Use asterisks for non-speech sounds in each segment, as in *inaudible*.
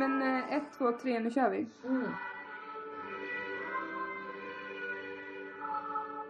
men eh, ett, två, tre, nu kör vi. Mm.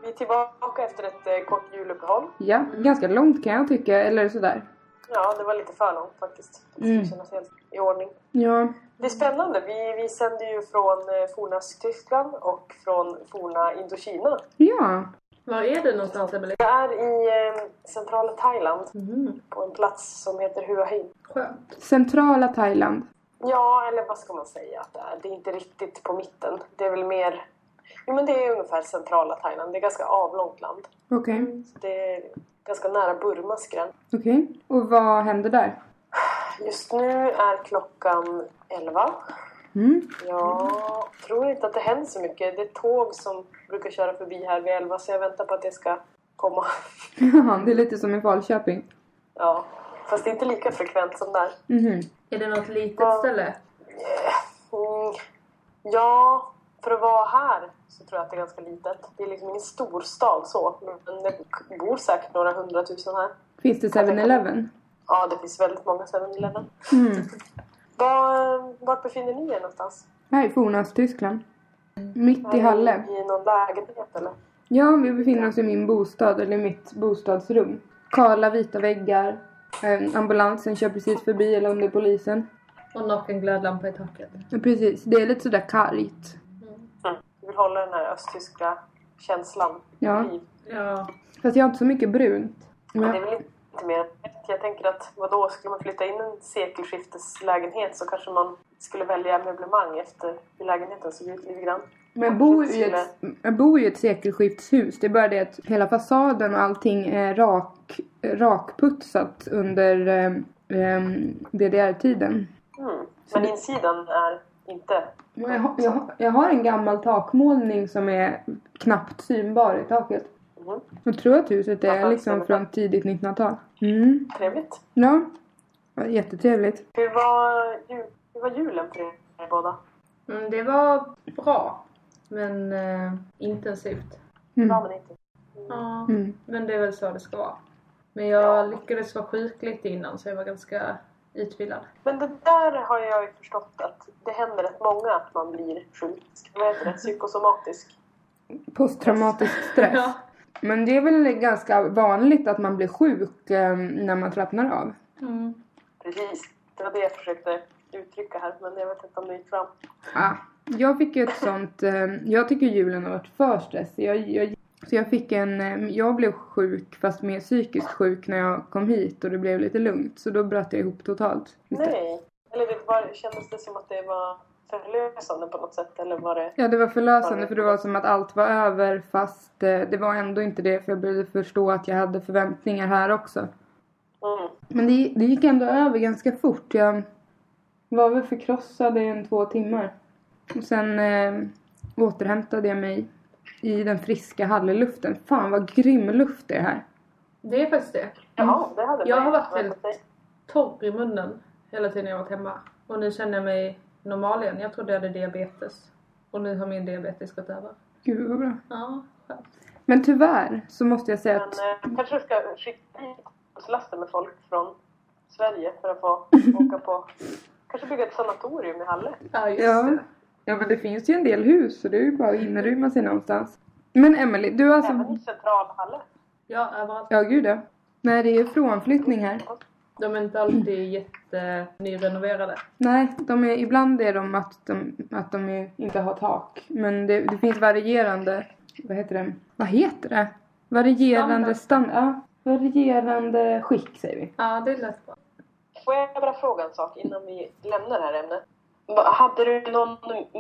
Vi är tillbaka efter ett eh, kort juluppehåll. Ja, ganska långt kan jag tycka, eller sådär. Ja, det var lite för långt faktiskt. Det ska Mm. kännas helt i ordning. Ja, Det är spännande. Vi, vi sänder ju från eh, forna Tyskland och från forna Indokina. ja. Var är du någonstans Emelie? Jag är i eh, centrala Thailand Mm. på en plats som heter Hua Hin. Skönt. Centrala Thailand. Ja, eller vad ska man säga att det är? Det är inte riktigt på mitten. Det är väl mer... Jo, men det är ungefär centrala Thailand. Det är ganska avlångt land. Okej, Så det är ganska nära Burmas gräns. okej. Och vad händer där? Just nu är klockan 11. Mm. Jag tror inte att det händer så mycket. Det är tåg som brukar köra förbi här vid 11 så jag väntar på att det ska komma. *laughs* Ja, det är lite som i Falköping. Ja, fast det är inte lika frekvent som där. Mhm. Är det något litet Ja. ställe? Mm, ja, för att vara här så tror jag att det är ganska litet. Det är liksom ingen storstad så, men det bor säkert några hundratusen här. Finns det 7-Eleven? Ja, det finns väldigt många 7-Eleven. Mm. Var, vart befinner ni er någonstans? Här i forna Tyskland. Mitt i Halle. I någon lägenhet eller? Ja, vi befinner oss i min bostad, eller mitt bostadsrum. Kala vita väggar. Eh, ambulansen kör precis förbi, eller om det är polisen. Och naken glödlampa i taket. Ja, precis. Det är lite sådär kargt. Mm. Du vill hålla den här östtyska känslan Ja. liv. Ja. Fast jag har inte så mycket brunt. Men det är väl inte mer. Jag tänker att vadå, skulle man flytta in en sekelskifteslägenhet så kanske man skulle välja möblemang efter hur lägenheten såg ut lite grann. Men jag, bor ju i ett, jag bor ju i ett sekelskiftshus. Det är bara det att hela fasaden och allting är rak, rakputsat under eh, eh, DDR-tiden. Mm. Men insidan är inte... Jag, har- jag, jag har en gammal takmålning som är knappt synbar i taket. Mhm. Jag tror att huset är Jaha, liksom från tidigt 1900-tal. Mm. Trevligt. Ja. Ja, Jättetrevligt. Hur var, jul, hur var julen för er båda? Mm, det var bra. Men eh, intensivt. Mm. men inte. Ja. Mm. Men det är väl så det ska vara. Men jag lyckades vara sjuk lite innan så jag var ganska utvilad. Men det där har jag ju förstått att det händer rätt många att man blir sjuk. Vad heter det? Psykosomatisk. Posttraumatisk stress. Ja. Men det är väl ganska vanligt att man blir sjuk eh, när man tröttnar av. Mm. Precis. Det var det jag försökte uttrycka här men jag vet inte om det gick fram. Ah, jag fick ju ett sånt... Eh, jag tycker julen har varit för stressig. Jag, jag, så jag fick en... Eh, jag blev sjuk, fast mer psykiskt sjuk, när jag kom hit och det blev lite lugnt. Så då bröt jag ihop totalt. Nej. Eller det var, kändes det som att det var förlösande på något sätt? Eller var det... Ja, det var förlösande för det var som att allt var över fast eh, det var ändå inte det för jag började förstå att jag hade förväntningar här också. Mm. Men det, det gick ändå över ganska fort. Jag var väl förkrossad i en två timmar. Och sen eh, återhämtade jag mig i den friska hallluften. Fan vad grym luft det är här. Det är faktiskt det. Jaha, det hade Jag har varit sig. Torr i munnen hela tiden jag varit hemma. Och nu känner jag mig normal igen. Jag trodde jag hade diabetes. Och nu har min diabetes gått över. Gud vad bra. Ja, skönt. Men tyvärr så måste jag säga Men att eh, kanske du ska skicka hit busslaster med folk från Sverige för att få *laughs* åka på... Kanske bygga ett sanatorium i Halle. Ja, just Ja. det. Ja men det finns ju en del hus så det är ju bara att inrymma sig någonstans. Men Emily, du har alltså... Även i central Halle. Ja, överallt. Ja gud ja. Nej det är ju frånflyttning här. De är inte alltid jättenyrenoverade. Nej, de är, ibland är de att de, att de är, inte har tak. Men det, det finns varierande, vad heter det? Vad heter det? Varierande stand, ja, varierande skick säger vi. Ja, det lät bra. Får jag bara fråga en sak innan vi lämnar det här ämnet? Hade du någon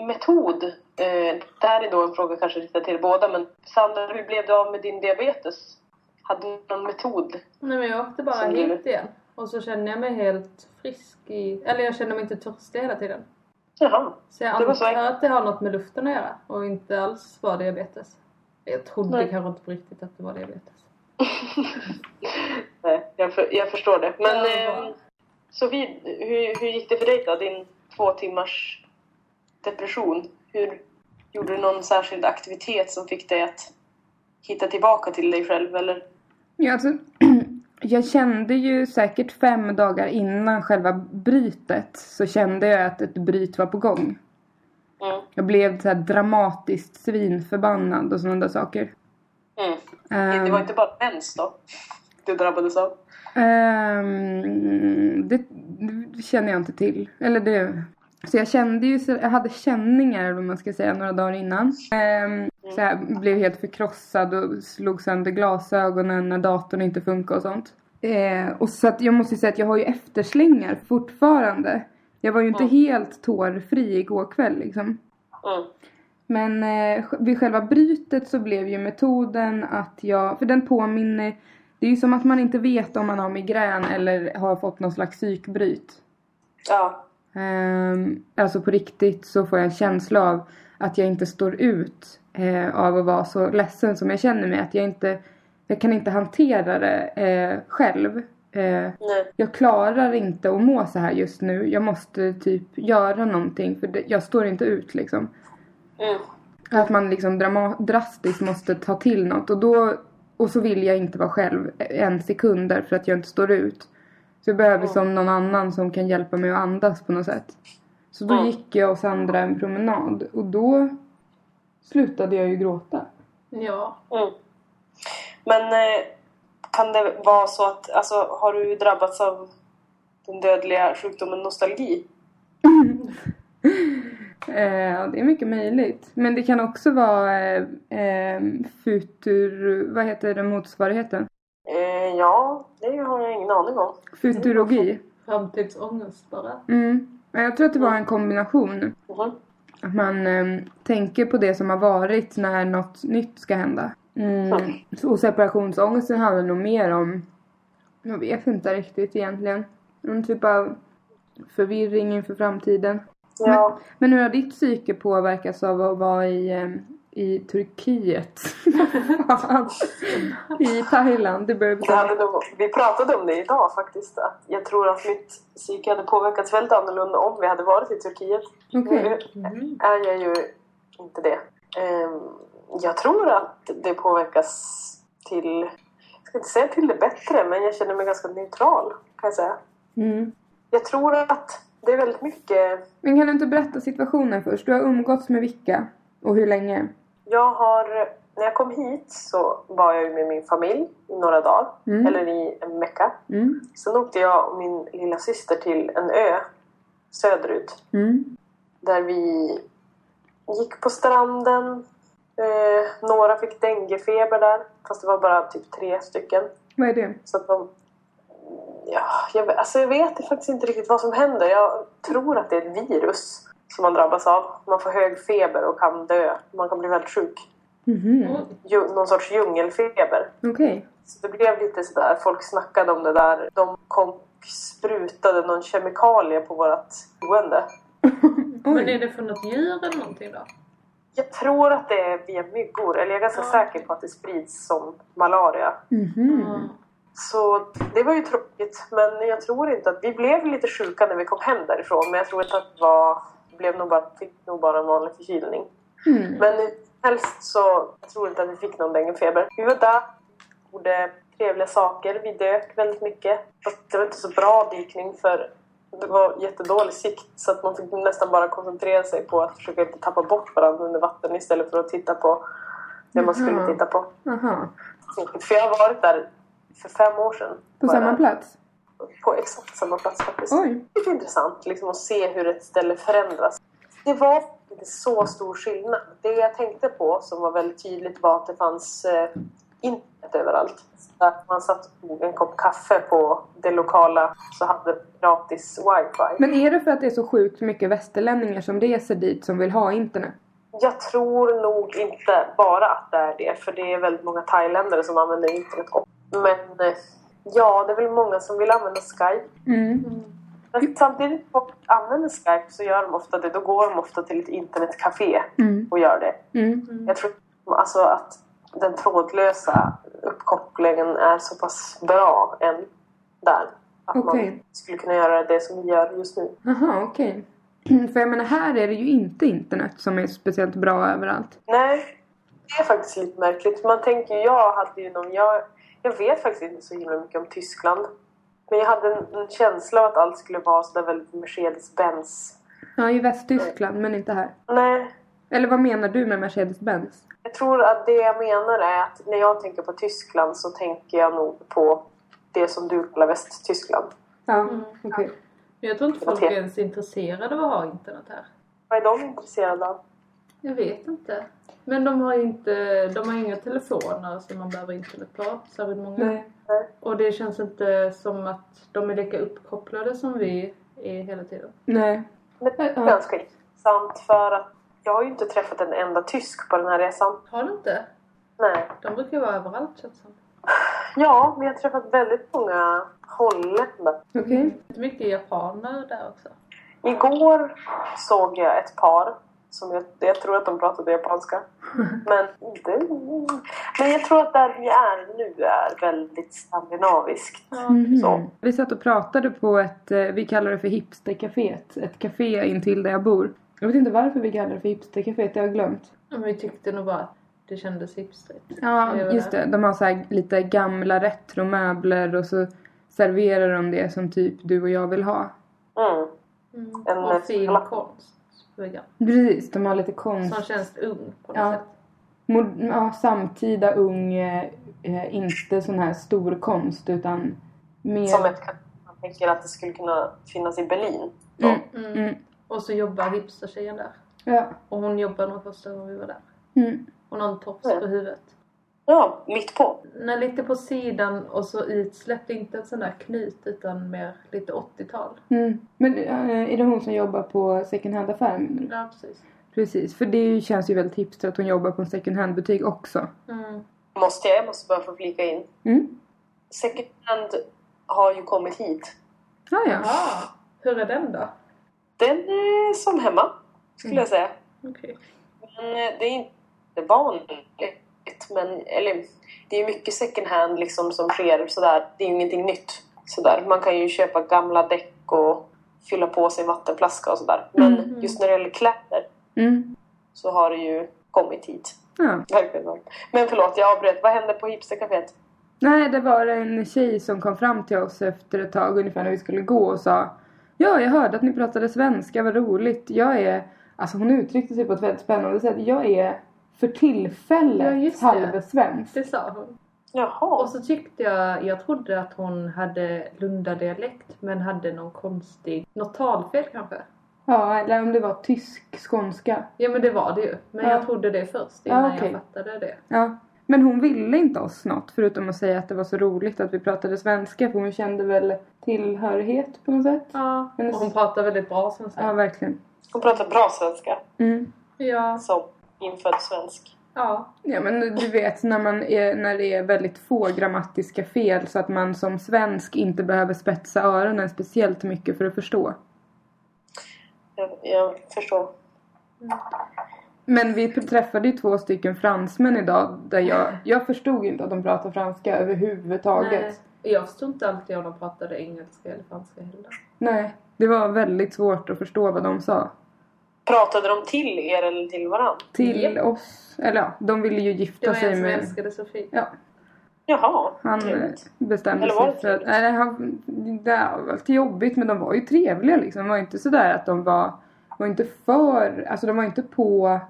metod? Eh, det här är då en fråga kanske riktad till båda, men Sandra, hur blev du av med din diabetes? Hade du någon metod? Nej men jag åkte bara hit igen. Och så kände jag mig helt frisk i... Eller jag kände mig inte törstig hela tiden. Jaha. Så jag antar att det har något med luften att göra. Och inte alls var diabetes. Jag trodde Nej. kanske inte på riktigt att det var diabetes. *laughs* Nej, jag, för, jag förstår det. Men Ja, eh, Sofie, hur, hur gick det för dig då? Din två timmars depression. Hur Gjorde du någon särskild aktivitet som fick dig att hitta tillbaka till dig själv? Eller? Ja, alltså, *clears throat* jag kände ju säkert fem dagar innan själva brytet så kände jag att ett bryt var på gång. Mm. Jag blev så här dramatiskt svinförbannad och sådana där saker. Mm. Ehm, Det var inte bara mens då *laughs* du drabbades av? Ehm, det, det känner jag inte till. Eller det... Så jag kände ju, jag hade känningar eller man ska säga några dagar innan. Ehm, så jag blev helt förkrossad och slog sönder glasögonen när datorn inte funkar och sånt. Eh, och så att jag måste säga att jag har ju efterslängar fortfarande. Jag var ju inte Mm. helt tårfri igår kväll liksom. Mm. Men eh, vid själva brytet så blev ju metoden att jag, för den påminner, det är ju som att man inte vet om man har migrän eller har fått någon slags psykbryt. Ja. Ehm, alltså på riktigt så får jag en känsla av att jag inte står ut eh, av att vara så ledsen som jag känner mig. Att jag inte, jag kan inte hantera det eh, själv. Eh, Nej. jag klarar inte att må så här just nu. Jag måste typ göra någonting för det, jag står inte ut liksom. Mm. Att man liksom drama- drastiskt måste ta till något och då och så vill jag inte vara själv en sekund därför att jag inte står ut. Så jag behöver Mm. som någon annan som kan hjälpa mig att andas på något sätt. Så då Mm. gick jag och Sandra en promenad och då slutade jag ju gråta. Ja. Mm. Men eh, kan det vara så att, alltså har du drabbats av den dödliga sjukdomen nostalgi? *laughs* Eh, det är mycket möjligt. Men det kan också vara eh, eh, futur... Vad heter det motsvarigheten? Eh, ja, det har jag ingen aning om. Futurologi. Framtidsångest bara. Mm. Ja, Jag tror att det var en kombination. Mhm. Att man eh, tänker på det som har varit när något nytt ska hända. Mm. Och separationsångesten handlar nog mer om, jag vet inte riktigt egentligen. Någon typ av förvirring inför framtiden. Ja. Men hur har ditt psyke påverkats av att vara i, eh, i Turkiet? *laughs* I Thailand, det Det hade nog, vi pratade om det idag faktiskt. Att jag tror att mitt psyke hade påverkats väldigt annorlunda om vi hade varit i Turkiet. Okej. Nu är jag ju inte det. Ehm, jag tror att det påverkas till, jag ska inte säga till det bättre, men jag känner mig ganska neutral kan jag säga. Mm. Jag tror att det är väldigt mycket Men kan du inte berätta situationen först? Du har umgåtts med vilka? Och hur länge? Jag har, när jag kom hit så var jag med min familj i några dagar, Mm. eller i en vecka. Mm. Sen åkte jag och min lilla syster till en ö söderut Mm. där vi gick på stranden. Eh, några fick denguefeber där, fast det var bara typ tre stycken. Vad är det? Så att de... Ja, jag, vet- alltså jag vet faktiskt inte riktigt vad som händer. Jag tror att det är ett virus som man drabbas av. Man får hög feber och kan dö. Man kan bli väldigt sjuk. Oj. Ju, någon sorts djungelfeber. Okej. Så det blev lite sådär, folk snackade om det där. De kom och sprutade någon kemikalie på vårt boende. *laughs* Men är det för något djur eller någonting då? Jag tror att det är via myggor, eller jag är ganska Ja. säker på att det sprids som malaria. Mm. Så det var ju tråkigt, men jag tror inte att... Vi blev lite sjuka när vi kom hem därifrån, men jag tror inte att det var... Blev nog bara, fick nog bara en vanlig förkylning. Mm. Men helst så jag tror inte att vi fick någon denguefeber. Vi var där, gjorde trevliga saker, vi dök väldigt mycket. Fast det var inte så bra dykning för det var jättedålig sikt så att man fick nästan bara koncentrera sig på att försöka inte tappa bort varandra under vatten istället för att titta på det man skulle titta på. Aha. För jag har varit där för fem år sedan. På Var jag samma plats? På exakt samma plats faktiskt. Oj. Det är intressant liksom, att se hur ett ställe förändras. Det var inte så stor skillnad. Det jag tänkte på som var väldigt tydligt var att det fanns eh, internet överallt. Där man satt och tog en kopp kaffe på det lokala så hade gratis wifi. Men är det för att det är så sjukt mycket västerlänningar som reser dit som vill ha internet? Jag tror nog inte bara att det är det, för det är väldigt många thailändare som använder internet också. Men eh, ja, det är väl många som vill använda Skype. Mm. Men samtidigt som folk använder Skype så gör de ofta det. Då går de ofta till ett internetcafé Mm. och gör det. Mm. Jag tror alltså att den trådlösa uppkopplingen är så pass bra än där. Att Okej. man skulle kunna göra det som vi gör just nu. Aha, okej. *clears throat* För jag menar här är det ju inte internet som är speciellt bra överallt. Nej, det är faktiskt lite märkligt. Man tänker jag hade ju någon, jag, Jag vet faktiskt inte så himla mycket om Tyskland. Men jag hade en, en känsla av att allt skulle vara sådär väldigt Mercedes-Benz. Ja, i Västtyskland men inte här. Nej, Eller vad menar du med Mercedes-Benz? jag tror att det jag menar är att när jag tänker på Tyskland så tänker jag nog på det som du kallar Västtyskland. Ja, Mm. okej. Men jag tror inte folk är ens intresserade av att ha internet här. Vad är de intresserade av? Jag vet inte. Men de har inte, de har inga telefoner som man behöver internet på, särskilt många. Nej. Och det känns inte som att de är lika uppkopplade som vi är hela tiden. Nej. Men det är Ja. ganska intressant för att jag har ju inte träffat en enda tysk på den här resan. Har du inte? Nej. De brukar ju vara överallt känns det som. Ja, men jag har träffat väldigt många holländare. Okej. Är mycket japaner där också. Igår såg jag ett par som jag, jag tror att de pratade japanska. *laughs* Men, det, men jag tror att där vi är nu är väldigt skandinaviskt. Mhm. Så. Vi satt och pratade på ett, eh, vi kallar det för hipstercaféet. Ett café intill där jag bor. Jag vet inte varför vi kallar det för hipstercaféet, det har jag glömt. Men vi tyckte nog bara att det kändes hipstrigt. Ja, Det just det. De har så här lite gamla retromöbler och så serverar de det som typ du och jag vill ha. Mm. Mm. En, Och fin konst väggen. Precis, de har lite konst. Som känns ung på något Ja. sätt. Mod- ja, samtida ung, eh, eh, inte sån här stor konst utan mer... Som ett man tänker att det skulle kunna finnas i Berlin. Mm, Mm. mm, Och så jobbar hipstertjejen där. ja. Och hon jobbar nog första gången vi var där. Mm. Hon har en tofs Ja. på huvudet. Ja, mitt på. Nej, lite på sidan och så utsläppt. Inte en sån där knut utan mer lite 80-tal. Mm. Men eh, är det hon som jobbar på second hand-affären menar du? Ja, precis. Precis, för det känns ju väldigt hipster att hon jobbar på en second hand-butik också. Mm. Måste jag? Jag måste bara få flika in. Mm. Second hand har ju kommit hit. Ah, ja. Jaha, hur är den då? Den är som hemma, skulle jag säga. Okej. Men eh, det är inte vanligt. Men, eller, det är ju mycket second hand liksom som sker sådär. Det är ju ingenting nytt. Sådär. Man kan ju köpa gamla däck och fylla på sin vattenflaska och sådär. Men Mm. just när det gäller kläder Mm. så har det ju kommit hit. ja. Verkligen. Men förlåt, jag avbröt. Vad hände på hipstercaféet? Nej, det var en tjej som kom fram till oss efter ett tag ungefär när vi skulle gå och sa Ja, jag hörde att ni pratade svenska, vad roligt. Jag är, alltså hon uttryckte sig på ett väldigt spännande sätt. Jag är för Ja, tillfället det. halvsvensk. Det sa hon. Jaha. Och så tyckte jag, jag trodde att hon hade Lundadialekt men hade någon konstig, något talfel kanske. Ja, eller om det var tysk skånska. Ja men det var det ju. Men Ja. jag trodde det först Ja, innan okej. jag fattade det. Ja. Men hon ville inte oss något förutom att säga att det var så roligt att vi pratade svenska för hon kände väl tillhörighet på något sätt. Ja. Hennes- Och hon pratar väldigt bra svenska. Ja, verkligen. Hon pratar bra svenska. Mm. Ja. Som infödd svensk. Ja. Ja men du vet när, man är, när det är väldigt få grammatiska fel så att man som svensk inte behöver spetsa öronen speciellt mycket för att förstå. Jag, jag förstår. Men vi träffade ju två stycken fransmän idag där jag, jag förstod inte att de pratade franska överhuvudtaget. Nej. Jag förstod inte alltid om de pratade engelska eller franska heller. Nej. Det var väldigt svårt att förstå vad de sa. Pratade de till er eller till varandra? Till Japp. oss, eller ja, de ville ju Det gifta var sig en som med... älskade Sofie. Ja, Jaha, han trevligt. bestämde Eller var sig det för att... Nej, han, det var lite jobbigt men de var ju trevliga liksom. Det var inte sådär att de var... var inte för... Alltså de var inte på,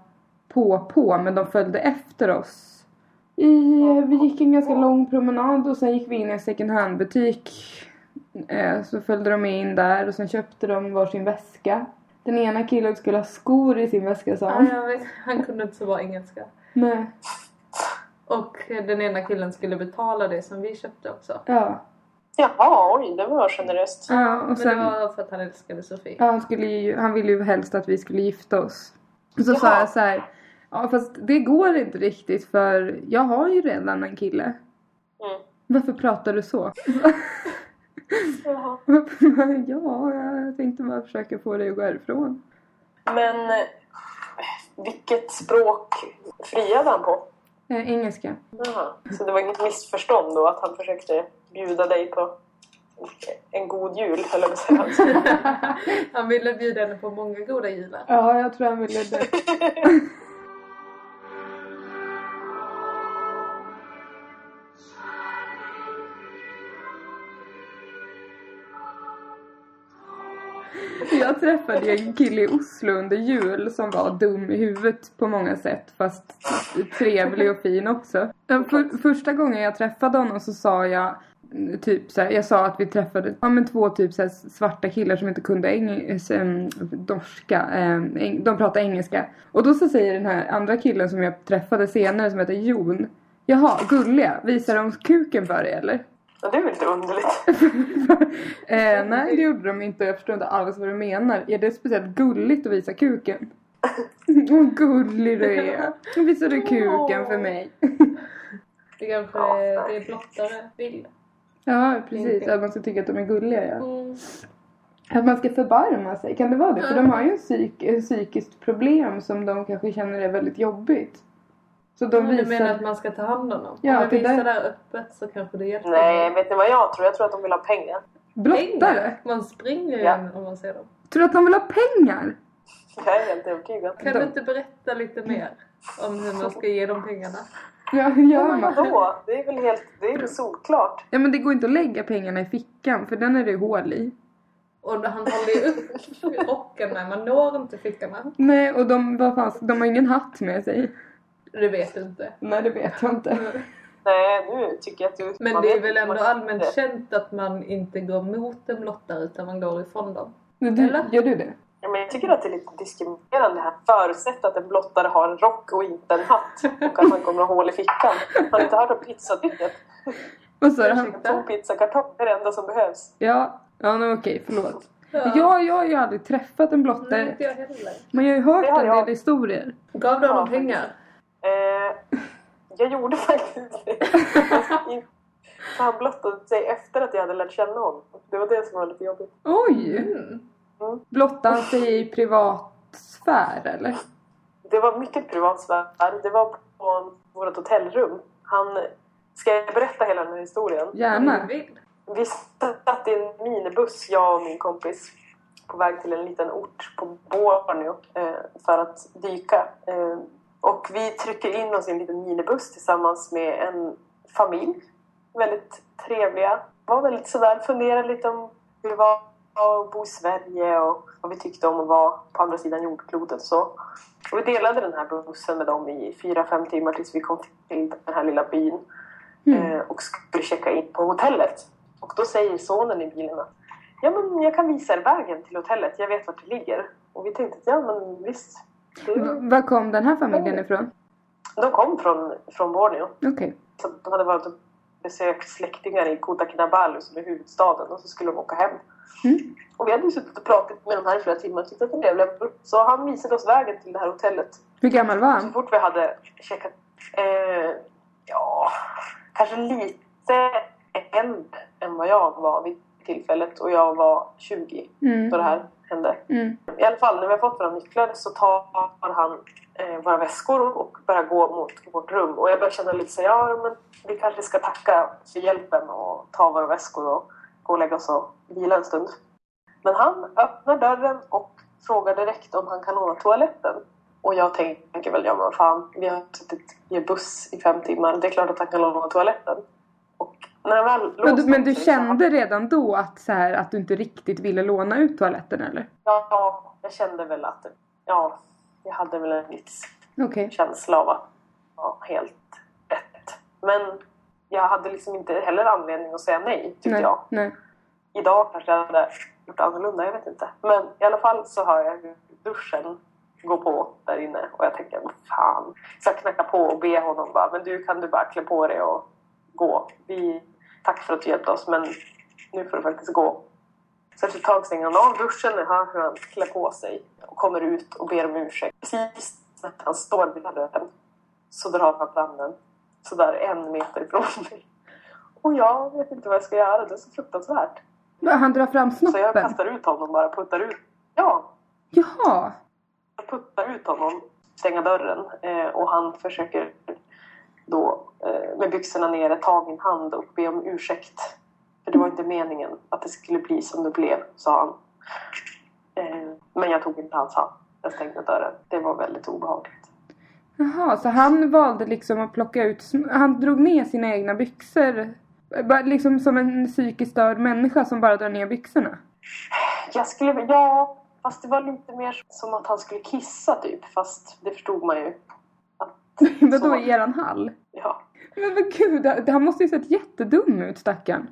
på, på men de följde efter oss. I, vi gick en ganska lång promenad och sen gick vi in i en second hand butik. Eh, Så följde de med in där och sen köpte de varsin väska. Den ena killen skulle ha skor i sin väska sa Ja, han. jag vet. Han kunde inte så bra engelska. Nej. Och den ena killen skulle betala det som vi köpte också. Ja. Jaha, oj, det var generöst. Ja, och Men sen... det var för att han älskade Sofie. Ja, han, skulle ju, han ville ju helst att vi skulle gifta oss. Och så sa Jaha. jag så här. Ja fast det går inte riktigt för jag har ju redan en kille. Mm. Varför pratar du så? *laughs* Jaha. *laughs* ja, jag tänkte bara försöka få dig att gå härifrån. Men vilket språk friade han på? Eh, engelska. Jaha. Så det var inget missförstånd då att han försökte bjuda dig på en god jul, höll jag på att säga. *laughs* Han ville bjuda henne på många goda jular. Ja, jag tror han ville det. *laughs* Jag träffade ju en kille i Oslo under jul som var dum i huvudet på många sätt fast trevlig och fin också. För, första gången jag träffade honom så sa jag typ så här, jag sa att vi träffade ja, men två typ så här, svarta killar som inte kunde engelska, eh, dorska, de pratade engelska. Och då så säger den här andra killen som jag träffade senare som heter Jon Jaha, gulliga, visar de kuken för dig eller? Ja, det är väl lite underligt. *laughs* eh, nej det gjorde de inte jag förstår inte alls vad du menar. Är det speciellt gulligt att visa kuken? *laughs* Åh gullig du är. Visar du kuken för mig? Det kanske är, det är blottare vill. Ja precis, att man ska tycka att de är gulliga ja. Mm. Att man ska förbarma sig, kan det vara det? För de har ju en psyk, ett psykiskt problem som de kanske känner är väldigt jobbigt. Så de Du visar... menar att man ska ta hand om dem? Ja, Om det visar där- där öppet så kanske det hjälper. Nej, vet ni vad jag tror? Jag tror att de vill ha pengar. Blottare? Man springer ju Ja. om man ser dem. Tror du att de vill ha pengar? Jag är helt övertygad. Kan De- du inte berätta lite mer om hur man ska ge dem pengarna? Ja, hur gör man? vadå? Det är väl helt... Det är väl solklart. Ja men det går inte att lägga pengarna i fickan för den är det hål i. Och han håller ju upp *laughs* rocken med, man når inte fickorna. Nej och de, vad fan, de har ingen hatt med sig. Det vet du inte. Nej det vet jag inte. *laughs* Nej, nu tycker jag att du... Men man det är väl ändå allmänt känt att man inte går mot en blottare utan man går ifrån dem. Men Du, Eller? gör du det? Ja, men jag tycker att det är lite diskriminerande här. Förutsätt att en blottare har en rock och inte en hatt. Och att man kommer att ha hål i fickan. Har ni inte hört om pizzabygget? Vad sa du? Han- tom pizzakartong är det enda som behövs. Ja, ja nej, okej förlåt. Ja. Jag, jag har ju aldrig träffat en Nej, blottare. inte jag heller. Men jag har ju hört Det har en del historier. Gav du honom Ja, pengar? Eh, jag gjorde *laughs* faktiskt det. För han blottade sig efter att jag hade lärt känna honom. Det var det som var lite jobbigt. Oj! Mm. Blottade han sig i privat sfär eller? Det var mycket privat sfär. Det var på vårt hotellrum. Han... Ska jag berätta hela den här historien? Gärna. Vi satt i en minibuss, jag och min kompis, på väg till en liten ort på Borneo eh, för att dyka. Och vi trycker in oss i en liten minibuss tillsammans med en familj. Väldigt trevliga. Var väldigt sådär, funderade lite om hur det var att bo i Sverige och vad vi tyckte om att vara på andra sidan jordklotet så. Och vi delade den här bussen med dem i fyra, fem timmar tills vi kom till den här lilla byn Mm. eh, och skulle checka in på hotellet. Och då säger sonen i bilen att ja, men jag kan visa er vägen till hotellet, jag vet vart det ligger. Och vi tänkte att ja men visst. V- Var kom den här familjen ifrån? de kom från, från Borneo. Okej. Så de hade varit och besökt släktingar i Kota Kinabalu som är huvudstaden och så skulle de åka hem. Mm. Och vi hade ju suttit och pratat med de här i flera timmar och tyckte att blev trevligt. Så han visade oss vägen till det här hotellet. Hur gammal var Så han? fort vi hade checkat... Eh, ja, kanske lite äldre än vad jag var vid tillfället. Och jag var 20 Mm. då det här hände. Mm. I alla fall, när vi har fått våra nycklar så tar han eh, våra väskor och börjar gå mot vårt rum. Och jag börjar känna lite så ja men vi kanske ska tacka för hjälpen och ta våra väskor och gå och lägga oss och vila en stund. Men han öppnar dörren och frågar direkt om han kan låna toaletten. Och jag tänker väl, ja men fan, vi har suttit i en buss i fem timmar. Det är klart att han kan låna toaletten. Och när han väl Men du, men du kände redan då att, så här, att du inte riktigt ville låna ut toaletten eller? Ja, jag kände väl att, ja, jag hade väl en viss Okej. känsla av att var helt rätt. Men jag hade liksom inte heller anledning att säga nej, tyckte Nej. jag. Nej. Idag kanske jag hade gjort annorlunda, jag vet inte. Men i alla fall så hör jag duschen går på där inne och jag tänker, fan. Så jag knackar på och ber honom bara, men du kan du bara klä på dig och gå. Vi, tack för att du hjälpte oss men nu får du faktiskt gå. Så efter ett tag stänger han av duschen, jag hör hur han klär på sig och kommer ut och ber om ursäkt. Precis när han står vid dörren så drar han fram den sådär en meter ifrån *laughs* mig. Och jag vet inte vad jag ska göra, det är så fruktansvärt. Han drar fram Så jag snoppen? kastar ut honom bara, puttar ut. Ja, Jaha! jag puttar ut honom, stänga dörren eh, och han försöker då eh, med byxorna nere ta min hand och be om ursäkt. För det var inte meningen att det skulle bli som det blev, sa han. Eh, men jag tog inte hans hand. Jag stängde dörren. Det var väldigt obehagligt. Jaha, så han valde liksom att plocka ut, han drog ner sina egna byxor. Liksom som en psykiskt störd människa som bara drar ner byxorna. Jag skulle, ja, fast det var lite mer som att han skulle kissa typ. Fast det förstod man ju. Vadå *laughs* i eran hall? Ja. Men, men gud, han måste ju sett jättedum ut stackarn.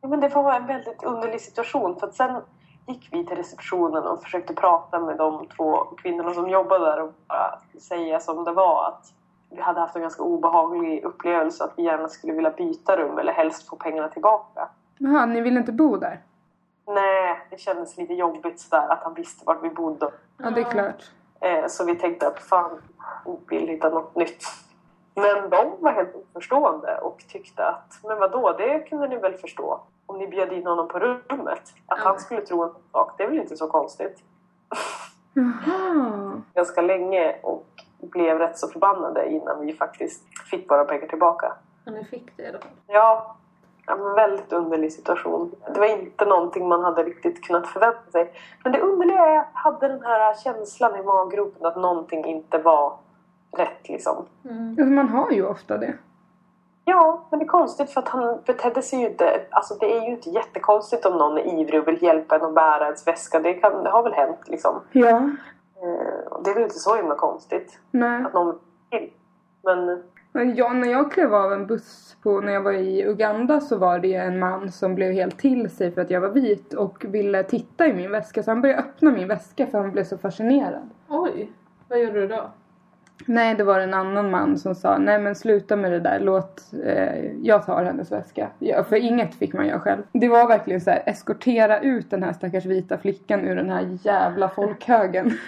Ja, Men det var en väldigt underlig situation för att sen gick vi till receptionen och försökte prata med de två kvinnorna som jobbade där och bara säga som det var att vi hade haft en ganska obehaglig upplevelse att vi gärna skulle vilja byta rum eller helst få pengarna tillbaka. Jaha, ni vill inte bo där? Nej, det kändes lite jobbigt sådär att han visste vart vi bodde. Ja, det är klart. Eh, så vi tänkte att fan, vi vill hitta något nytt. Men de var helt oförstående och tyckte att, men vadå, det kunde ni väl förstå? Om ni bjöd in honom på rummet. Att Ja. han skulle tro en sak, det är väl inte så konstigt. Jaha. *laughs* Ganska länge och blev rätt så förbannade innan vi faktiskt fick våra pengar tillbaka. Och ni fick det fall. Ja, en väldigt underlig situation. Det var inte någonting man hade riktigt kunnat förvänta sig. Men det underliga är att jag hade den här känslan i maggropen att någonting inte var rätt liksom. Mm. Man har ju ofta det. Ja, men det är konstigt för att han betedde sig ju inte... Alltså det är ju inte jättekonstigt om någon är ivrig och vill hjälpa en att bära ens väska. Det, kan, det har väl hänt liksom. Ja. Eh, det är väl inte så himla konstigt Nej. att någon vill. Men Men ja, när jag klev av en buss på, när jag var i Uganda så var det en man som blev helt till sig för att jag var vit och ville titta i min väska. Så han började öppna min väska för han blev så fascinerad. Oj, vad gjorde du då? Nej, det var en annan man som sa nej men sluta med det där, låt, eh, jag tar hennes väska. Ja, för inget fick man göra själv. Det var verkligen så här, eskortera ut den här stackars vita flickan ur den här jävla folkhögen. *laughs*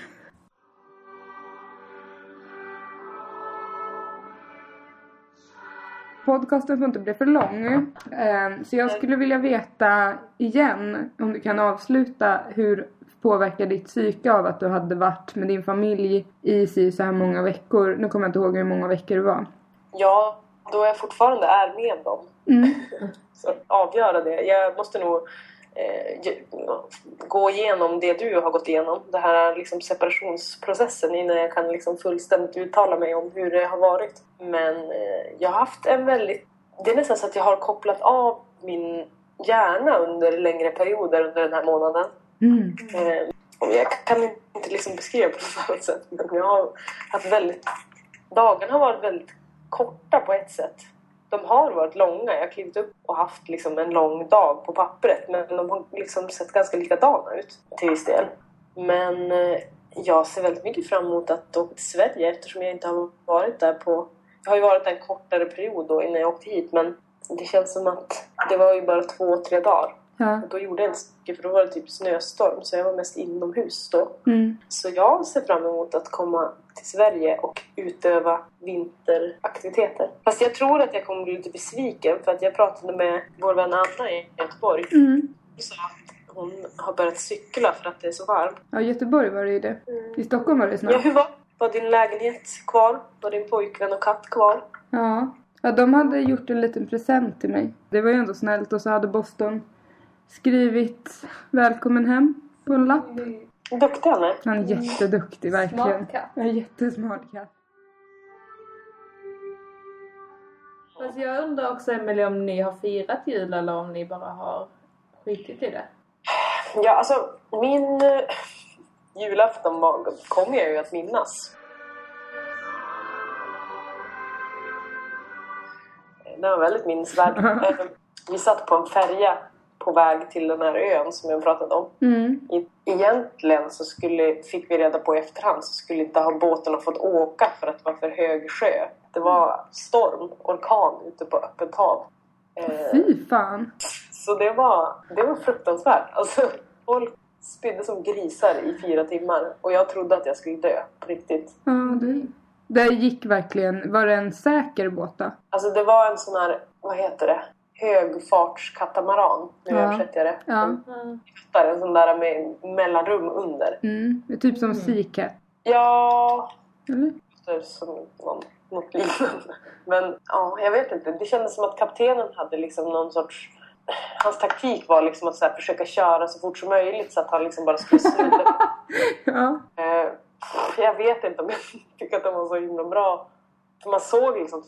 Podcasten får inte bli för lång. Eh, Så jag skulle vilja veta igen, om du kan avsluta, hur påverkar ditt psyke av att du hade varit med din familj i så här många veckor? Nu kommer jag inte ihåg hur många veckor det var. ja, då jag fortfarande är med dem. Mm. *laughs* Så att avgöra det. Jag måste nog eh, gå igenom det du har gått igenom. Den här liksom separationsprocessen innan jag kan liksom fullständigt uttala mig om hur det har varit. Men eh, jag har haft en väldigt... Det är nästan så att jag har kopplat av min hjärna under längre perioder under den här månaden. Mm. Eh, jag kan inte liksom beskriva på något annat sätt. Men jag har haft väldigt... Dagarna har varit väldigt korta på ett sätt. De har varit långa. Jag har klivit upp och haft liksom en lång dag på pappret. Men de har liksom sett ganska likadana ut till viss del. Men eh, jag ser väldigt mycket fram emot att åka till Sverige eftersom jag inte har varit där på... Jag har ju varit där en kortare period då innan jag åkte hit men det känns som att det var ju bara två, tre dagar. Ja. Då gjorde jag inte så mycket för då var det typ snöstorm så jag var mest inomhus då. Mm. Så jag ser fram emot att komma till Sverige och utöva vinteraktiviteter. Fast jag tror att jag kommer bli lite besviken för att jag pratade med vår vän Anna i Göteborg. Mm. Att hon har börjat cykla för att det är så varmt. Ja, i Göteborg var det ju det. I Stockholm var det Ja, snart. hur var Var din lägenhet kvar? Var din pojkvän och katt kvar? Ja. ja, de hade gjort en liten present till mig. Det var ju ändå snällt och så hade Boston skrivit välkommen hem på en lapp. Duktig han är. Han är jätteduktig verkligen. Smart katt. En jättesmart katt. Fast jag undrar också Emelie om ni har firat jul eller om ni bara har skitit i det. Ja, alltså min eh, julafton var- kommer jag ju att minnas. Den var väldigt minnesvärd. *laughs* Eh, Vi satt på en färja på väg till den här ön som jag pratade om. Mm. Egentligen så skulle, fick vi reda på i efterhand så skulle inte ha båten ha fått åka för att det var för hög sjö. Det var storm, orkan ute på öppet hav. Eh, Fy fan. så det var, det var fruktansvärt. Alltså, folk spydde som grisar i fyra timmar och jag trodde att jag skulle dö på riktigt. Ja, det, det gick verkligen. Var det en säker båt då? Alltså det var en sån här, vad heter det? Högfartskatamaran. Nu Ja. översätter jag det. Ja. Mm. En sån där med mellanrum under. Mm. Typ som Sea Cat. Ja, är som någon, något liknande. Men ja, jag vet inte. Det kändes som att kaptenen hade liksom någon sorts... Hans taktik var liksom att så här, försöka köra så fort som möjligt så att han liksom bara skulle snudda *laughs* Ja. Eh, jag vet inte om jag *laughs* tycker att de var så himla bra. För man såg liksom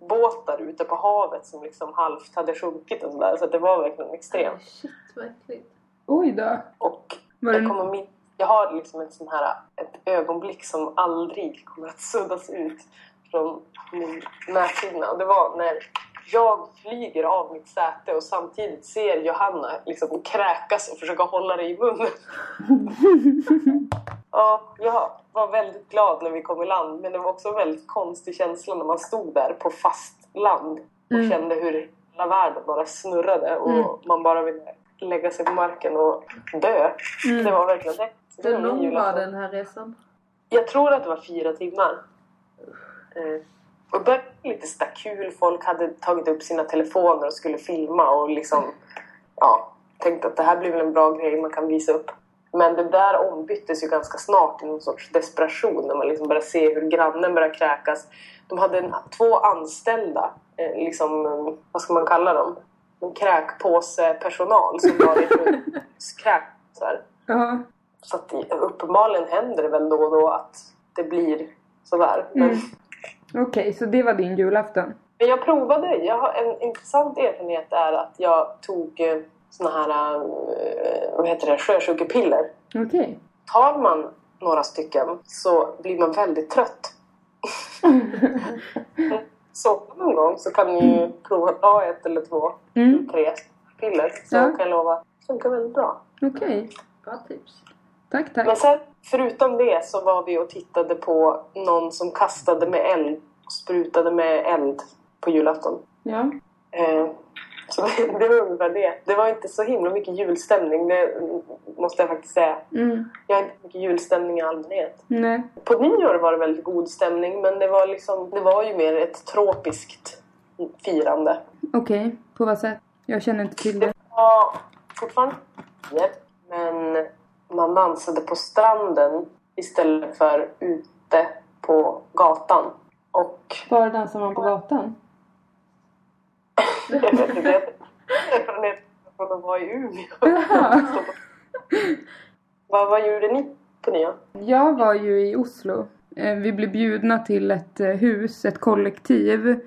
fiskebåtar ute på havet som liksom halvt hade sjunkit och sådär. Så det var verkligen extremt. Shit vad äckligt. Oj då. Och Var jag, kommer min- jag har liksom ett sån här ett ögonblick som aldrig kommer att suddas ut från min näthinna. Och Det var när jag flyger av mitt säte och samtidigt ser Johanna liksom kräkas och försöka hålla det i munnen. *laughs* Ja, jag var väldigt glad när vi kom i land men det var också en väldigt konstig känsla när man stod där på fast land och Mm. kände hur hela världen bara snurrade och Mm. man bara ville lägga sig på marken och dö. Mm. Det var verkligen det. Hur lång var den här resan? Jag tror att det var fyra timmar. Eh, och det var lite sådär kul. Folk hade tagit upp sina telefoner och skulle filma och liksom ja, tänkte att det här blir väl en bra grej man kan visa upp. Men det där ombyttes ju ganska snart i någon sorts desperation när man liksom började se hur grannen började kräkas. De hade en, två anställda, eh, liksom, vad ska man kalla dem? En kräkpåse-personal som var lite kräksar. Ja. Så att uppenbarligen händer det väl då och då att det blir sådär. Men, Mm. Okej, så det var din julafton? men jag provade. Jag har, en intressant erfarenhet är att jag tog eh, såna här, eh, vad heter det, sjösjukepiller. Okej. Tar man några stycken så blir man väldigt trött. *laughs* så någon gång så kan ni ju prova att ta ett eller två, Mm. tre piller. Så Ja. kan jag lova, det funkar väldigt bra. Okej. Bra tips. Tack, Men tack. sen, förutom det så var vi och tittade på någon som kastade med eld och sprutade med eld på julafton. Ja. Eh, *laughs* det, var ungefär det. Det var inte så himla mycket julstämning, det måste jag faktiskt säga. Mm. Jag har inte mycket julstämning i allmänhet. Nej. På nyår var det väldigt god stämning men det var, liksom, det var ju mer ett tropiskt firande. Okej, på vad sätt? Jag känner inte till det. Det var fortfarande men man dansade på stranden istället för ute på gatan. Och Var dansar man på gatan? jag vet inte, jag erfarenhet från att vara i Umeå. Vad, vad gjorde ni på nyår? Jag var ju i Oslo. Eh, vi blev bjudna till ett eh, hus, ett kollektiv.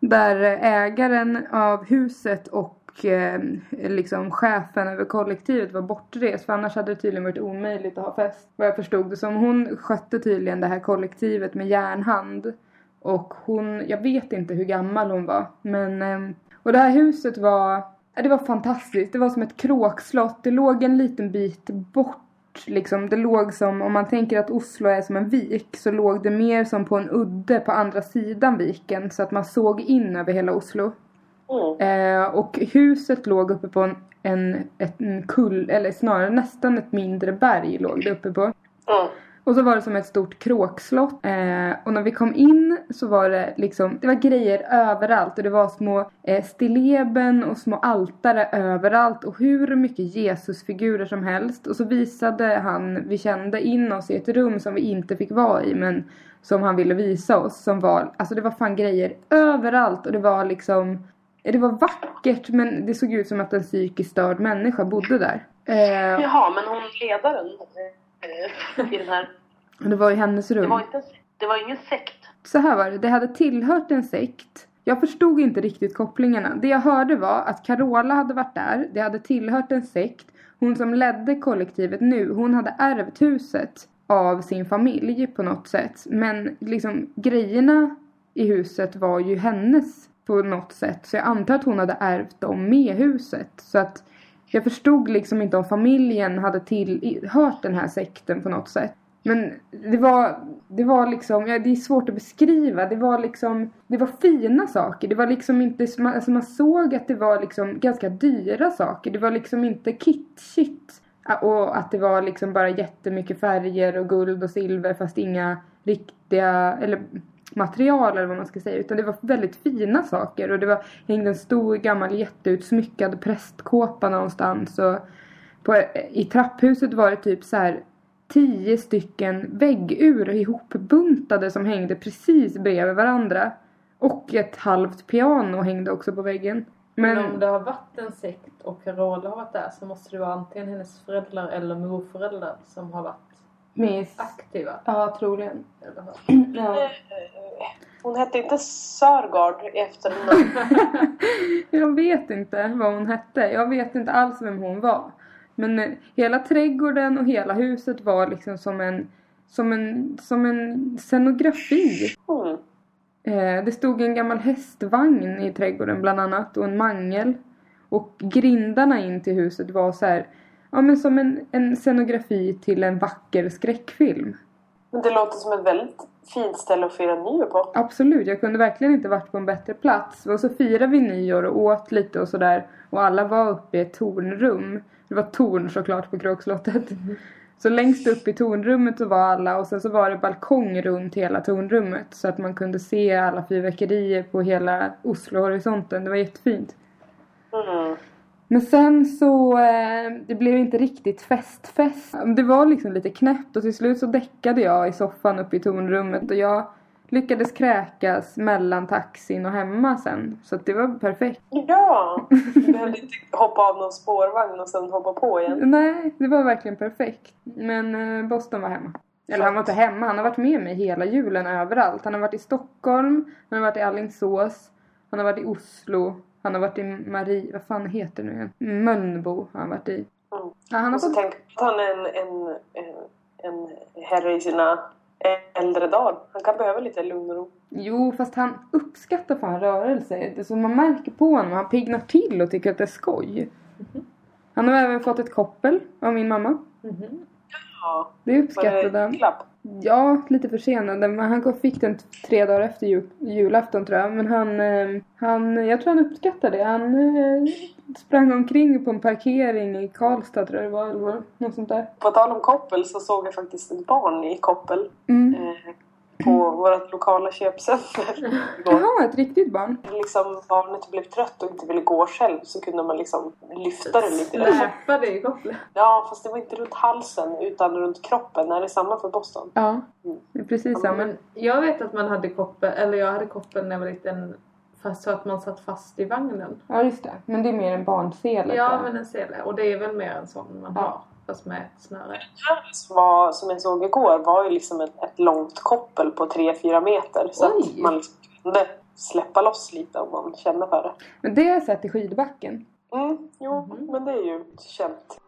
Där ägaren av huset och eh, liksom chefen över kollektivet var bortrest. För annars hade det tydligen varit omöjligt att ha fest. Vad jag förstod det som. Hon skötte tydligen det här kollektivet med järnhand. Och hon, jag vet inte hur gammal hon var. Men, ehm, och det här huset var, det var fantastiskt. Det var som ett kråkslott. Det låg en liten bit bort liksom, det låg som, om man tänker att Oslo är som en vik så låg det mer som på en udde på andra sidan viken så att man såg in över hela Oslo. Mm. Eh, och huset låg uppe på en, en, en kull, eller snarare nästan ett mindre berg låg det uppe på. Mm. Och så var det som ett stort kråkslott. Eh, och när vi kom in så var det liksom, det var grejer överallt. Och det var små eh, stilleben och små altare överallt. Och hur mycket Jesusfigurer som helst. Och så visade han, vi kände in oss i ett rum som vi inte fick vara i. Men som han ville visa oss. Som var, alltså det var fan grejer överallt. Och det var liksom, det var vackert men det såg ut som att en psykiskt störd människa bodde där. Eh, Jaha, men hon ledaren i den här... och det var i hennes rum. Det var, inte, det var ingen sekt. Så här var det, det hade tillhört en sekt. Jag förstod inte riktigt kopplingarna. Det jag hörde var att Carola hade varit där, det hade tillhört en sekt. Hon som ledde kollektivet nu, hon hade ärvt huset av sin familj på något sätt. Men liksom grejerna i huset var ju hennes på något sätt. Så jag antar att hon hade ärvt dem med huset. Så att jag förstod liksom inte om familjen hade tillhört den här sekten på något sätt. Men det var, det var liksom, ja, det är svårt att beskriva. Det var liksom, det var fina saker. Det var liksom inte, alltså man såg att det var liksom ganska dyra saker. Det var liksom inte kitschigt. Och att det var liksom bara jättemycket färger och guld och silver fast inga riktiga, eller material eller vad man ska säga. Utan det var väldigt fina saker och det var, hängde en stor gammal jätteutsmyckad prästkåpa någonstans. Och på, I trapphuset var det typ så här tio stycken väggur ihopbuntade som hängde precis bredvid varandra. Och ett halvt piano hängde också på väggen. Men Men om det har varit en sekt och Carola har varit där så måste det vara antingen hennes föräldrar eller morföräldrar som har varit Miss... aktiva. Ja, troligen. Ja. Eh, Hon hette inte Sörgard i efternamn. *laughs* Jag vet inte vad hon hette. Jag vet inte alls vem hon var. Men eh, hela trädgården och hela huset var liksom som en, som en, som en scenografi. Mm. Eh, det stod en gammal hästvagn i trädgården bland annat och en mangel. Och grindarna in till huset var så här, ja men som en, en scenografi till en vacker skräckfilm. Men det låter som ett väldigt fint ställe att fira nyår på. Absolut, jag kunde verkligen inte varit på en bättre plats. Och så firade vi nyår och åt lite och sådär. Och alla var uppe i ett tornrum. Det var torn såklart på Kråkslottet. Så längst upp i tornrummet så var alla och sen så var det balkong runt hela tornrummet. Så att man kunde se alla fyrverkerier på hela Oslohorisonten. Det var jättefint. Mm. Men sen så, eh, det blev inte riktigt festfest. Det var liksom lite knäppt och till slut så däckade jag i soffan uppe i tornrummet och jag lyckades kräkas mellan taxin och hemma sen. Så att det var perfekt. Ja! Du behövde inte hoppa av någon spårvagn och sen hoppa på igen. Nej, det var verkligen perfekt. Men eh, Boston var hemma. Eller han var inte hemma, han har varit med mig hela julen överallt. Han har varit i Stockholm, han har varit i Alingsås, han har varit i Oslo, han har varit i Marie, vad fan heter det nu igen? Mölnbo har han varit i. Mm. Ja, han har fått... tänk att han är en, en, en, en herre i sina äldre dagar. Han kan behöva lite lugn och ro. Jo, fast han uppskattar fan rörelse. Det som man märker på honom, han piggnar till och tycker att det är skoj. Han har även fått ett koppel av min mamma. Mhm. Ja. Det uppskattade han. klapp? Ja, lite försenade. Men han fick den tre dagar efter jul, julafton tror jag. Men han, eh, han, jag tror han uppskattade det. Han eh, sprang omkring på en parkering i Karlstad tror jag det var. Eller något sånt där. På tal om koppel så såg jag faktiskt ett barn i koppel Mm. eh, på vårt lokala köpcenter. *laughs* Jaha, ett riktigt barn. Liksom barnet blev trött och inte ville gå själv så kunde man liksom lyfta det lite. Släpa det i kopplet. Ja, fast det var inte runt halsen utan runt kroppen. Är det samma för Boston? Ja, det är precis samma. Men jag vet att man hade koppel, eller jag hade koppel när jag var liten fast så att man satt fast i vagnen. Ja, just det. Men det är mer en barnsele Ja men en sele. Och det är väl mer en sån man Ja. har. Fast med snöre. som, var, som jag såg igår var ju liksom ett, ett långt koppel på 3-4 meter. Så Oj. att man liksom kunde släppa loss lite om man kände för det. Men det har jag sett i skidbacken. Mm, jo, Mhm. men det är ju känt.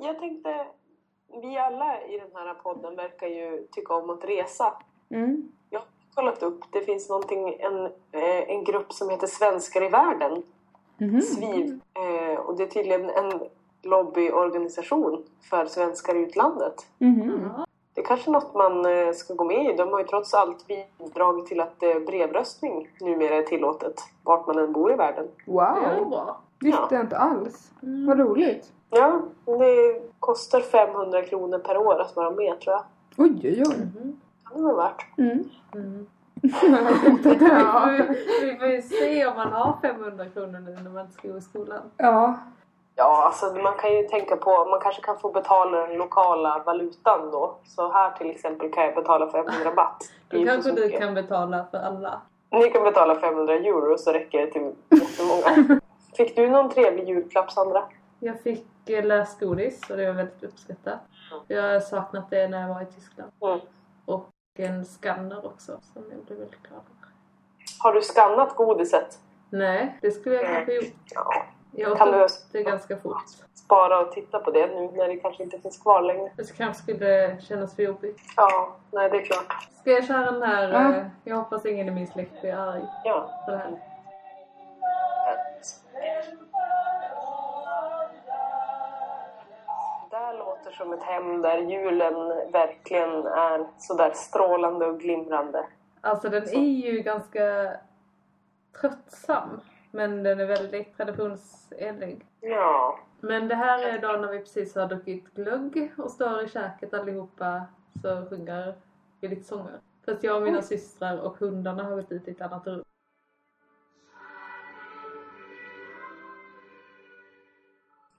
Jag, tänkte, vi alla i den här podden verkar ju tycka om att resa. Mm. Jag har kollat upp, det finns någonting, en, eh, en grupp som heter Svenskar i världen. Mhm. SVID. Eh, och det är tydligen en lobbyorganisation för svenskar i utlandet. Mhm. Det är kanske något man eh, ska gå med i. De har ju trots allt bidragit till att eh, brevröstning numera är tillåtet vart man än bor i världen. Det Wow! bra. Visste jag inte alls. Vad roligt. Ja, det kostar 500 kronor per år att vara med tror jag. Oj, oj, oj. Mhm. Det det vara värt. Mm. Mm. Det. Ja. Vi, vi får ju se om man har 500 kronor nu när man inte ska gå i skolan. ja. Ja, alltså man kan ju tänka på, man kanske kan få betala den lokala valutan då. Så här till exempel kan jag betala 500 baht. Då kanske du kan betala för alla. Ni kan betala 500 euro så räcker det till jättemånga. *laughs* Fick du någon trevlig julklapp Sandra? Jag fick eh, läsgodis och det var väldigt uppskattat. Jag har saknat det när jag var i Tyskland. Mm. Och en skanner också som jag blev väldigt glad över. Har du skannat godiset? Nej, det skulle jag kanske gjort. Ja. Jag Kan du det ganska fort. spara och titta på det nu när det kanske inte finns kvar längre? Det kanske skulle kännas för jobbigt. Ja, nej det är klart. Ska jag köra den här? Eh, Jag hoppas ingen i min släkt blir arg Ja. på det här. Det här låter som ett hem där julen verkligen är sådär strålande och glimrande. Alltså den är ju ganska tröttsam. Men den är väldigt traditionsenlig. Ja. Men det här är då när vi precis har druckit glögg och står i köket allihopa så sjunger vi lite sånger. Fast jag och mina systrar och hundarna har gått ut i ett annat rum.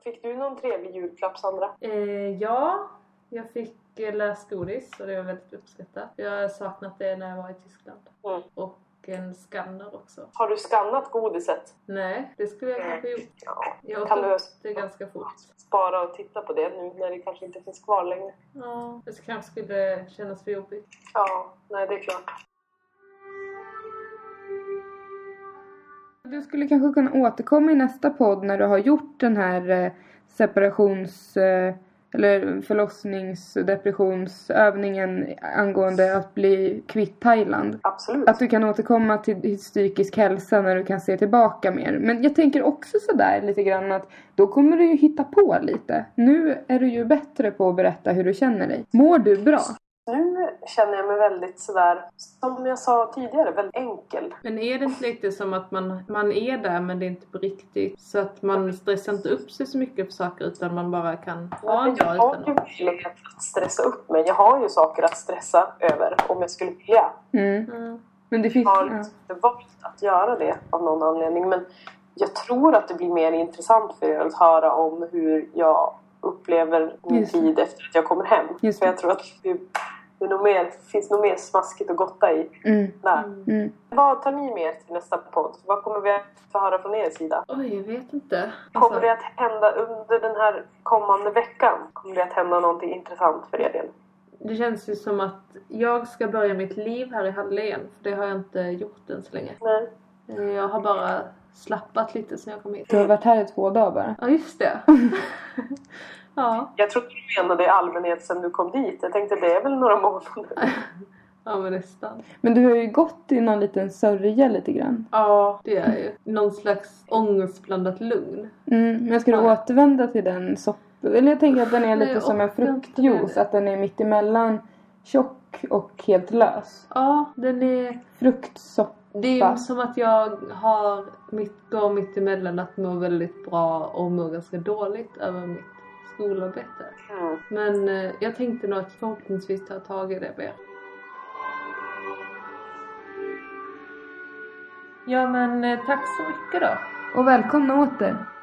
Fick du någon trevlig julklapp Sandra? Eh, ja, jag fick eh, läsgodis och det var väldigt uppskattat. Jag har saknat det när jag var i Tyskland. Mm. Och en skanner också. Har du skannat godiset? Nej, det skulle jag kanske gjort. Ja. Jag Kan du det ganska fort. spara och titta på det nu när det kanske inte finns kvar längre? Ja, det kanske skulle kännas för jobbigt. Ja, nej det är klart. Du skulle kanske kunna återkomma i nästa podd när du har gjort den här eh, separations eh, eller förlossningsdepressionsövningen angående att bli kvitt Thailand. Absolut. Att du kan återkomma till psykisk hälsa när du kan se tillbaka mer. Men jag tänker också sådär lite grann att då kommer du ju hitta på lite. Nu är du ju bättre på att berätta hur du känner dig. Mår du bra? Nu känner jag mig väldigt sådär, som jag sa tidigare, väldigt enkel. Men är det inte lite som att man, man är där men det är inte på riktigt? Så att man stressar inte upp sig så mycket för saker utan man bara kan ha en jag dag har utan ju möjlighet att stressa upp mig. Jag har ju saker att stressa över om jag skulle vilja. Mm. Mm. Men det finns... Jag har Ja. inte valt att göra det av någon anledning. Men jag tror att det blir mer intressant för er att höra om hur jag upplever min Just tid efter att jag kommer hem. Just För jag tror att det, det nog mer, finns nog mer smaskigt att gotta i Mm. där. Mm. Vad tar ni med er till nästa podd? Vad kommer vi att få höra från er sida? Oj, jag vet inte. Kommer Alltså, det att hända under den här kommande veckan? Kommer det att hända någonting intressant för er del? det känns ju som att jag ska börja mitt liv här i Halle igen. För det har jag inte gjort än så länge. Nej. Eh, Jag har bara slappat lite sen jag kom hit. Du har varit här i två dagar bara. Ja, just det. *laughs* ja. Jag trodde du menade i allmänhet sen du kom dit. Jag tänkte det är väl några månader. ja, men nästan. Men du har ju gått i någon liten sörja lite grann. Ja, det är ju. Någon slags ångestblandat lugn. Mm. Men ska du Ja. återvända till den soppan? Eller jag tänker att den är Nej, lite jag som en fruktjuice. Att den är mitt emellan tjock och helt lös. Ja, den är... Fruktsoppa. Det är som att jag har mitt, går mitt emellan att må väldigt bra och må ganska dåligt över mitt skolarbete. Mm. Men eh, jag tänkte nog att förhoppningsvis ta tag i det mer. Ja men eh, tack så mycket då. Och välkomna åter.